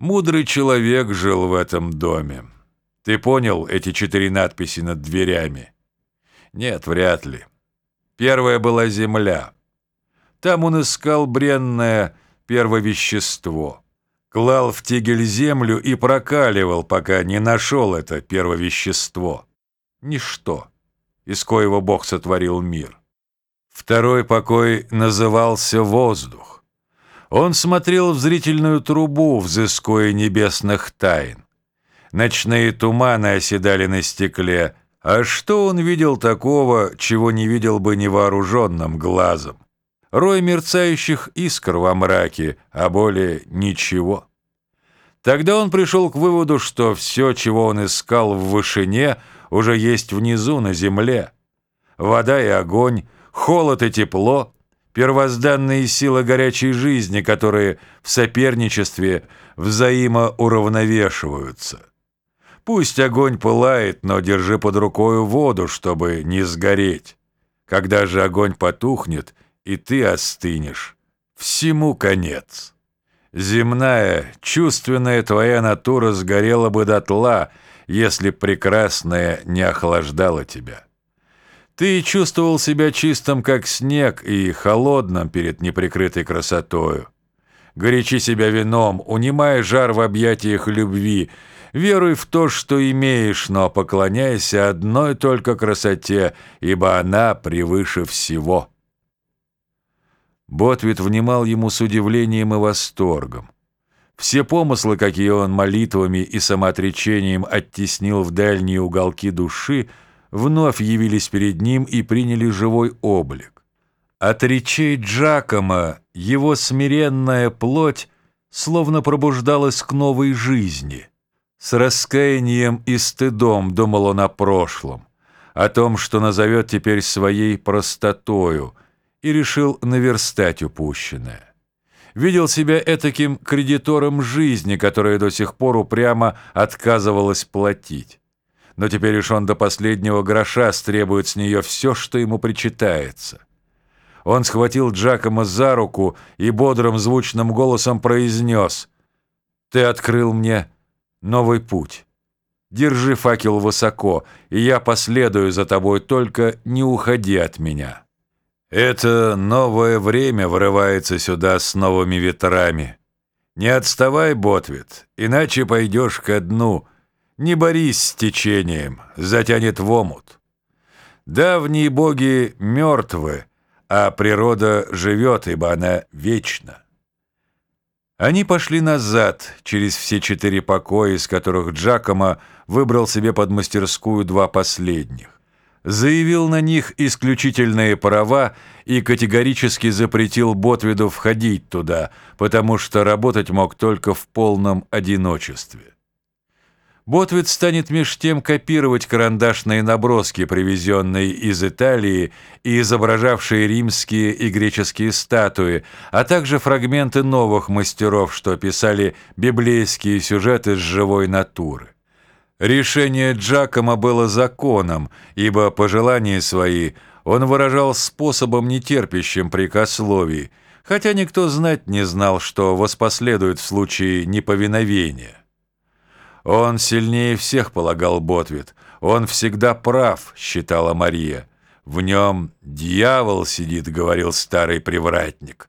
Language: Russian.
Мудрый человек жил в этом доме. Ты понял эти четыре надписи над дверями? Нет, вряд ли. Первая была земля. Там он искал бренное первовещество. Клал в тигель землю и прокаливал, пока не нашел это первовещество. Ничто, из коего Бог сотворил мир. Второй покой назывался воздух. Он смотрел в зрительную трубу, взыскуя небесных тайн. Ночные туманы оседали на стекле. А что он видел такого, чего не видел бы невооруженным глазом? Рой мерцающих искр во мраке, а более ничего. Тогда он пришел к выводу, что все, чего он искал в вышине, уже есть внизу, на земле. Вода и огонь, холод и тепло — первозданные силы горячей жизни, которые в соперничестве взаимоуравновешиваются. Пусть огонь пылает, но держи под рукою воду, чтобы не сгореть. Когда же огонь потухнет, и ты остынешь, всему конец. Земная, чувственная твоя натура сгорела бы дотла, если прекрасная не охлаждала тебя. Ты чувствовал себя чистым, как снег, и холодным перед неприкрытой красотою. Горячи себя вином, унимай жар в объятиях любви, веруй в то, что имеешь, но поклоняйся одной только красоте, ибо она превыше всего». Ботвит внимал ему с удивлением и восторгом. Все помыслы, какие он молитвами и самоотречением оттеснил в дальние уголки души, вновь явились перед ним и приняли живой облик. От речей Джакома его смиренная плоть словно пробуждалась к новой жизни. С раскаянием и стыдом думал он о прошлом, о том, что назовет теперь своей простотою, и решил наверстать упущенное. Видел себя этаким кредитором жизни, которая до сих пор упрямо отказывалась платить но теперь уж он до последнего гроша стребует с нее все, что ему причитается. Он схватил Джакома за руку и бодрым звучным голосом произнес «Ты открыл мне новый путь. Держи факел высоко, и я последую за тобой, только не уходи от меня». Это новое время врывается сюда с новыми ветрами. Не отставай, Ботвит, иначе пойдешь ко дну — не борись с течением, затянет в омут. Давние боги мертвы, а природа живет, ибо она вечна. Они пошли назад, через все четыре покоя, из которых Джакомо выбрал себе под мастерскую два последних. Заявил на них исключительные права и категорически запретил Ботвиду входить туда, потому что работать мог только в полном одиночестве. Ботвит станет меж тем копировать карандашные наброски, привезенные из Италии и изображавшие римские и греческие статуи, а также фрагменты новых мастеров, что писали библейские сюжеты с живой натуры. Решение Джакома было законом, ибо пожелания свои он выражал способом, нетерпящим прикословий, хотя никто знать не знал, что воспоследует в случае неповиновения. Он сильнее всех, полагал Ботвит. Он всегда прав, считала Мария. В нем дьявол сидит, говорил старый привратник.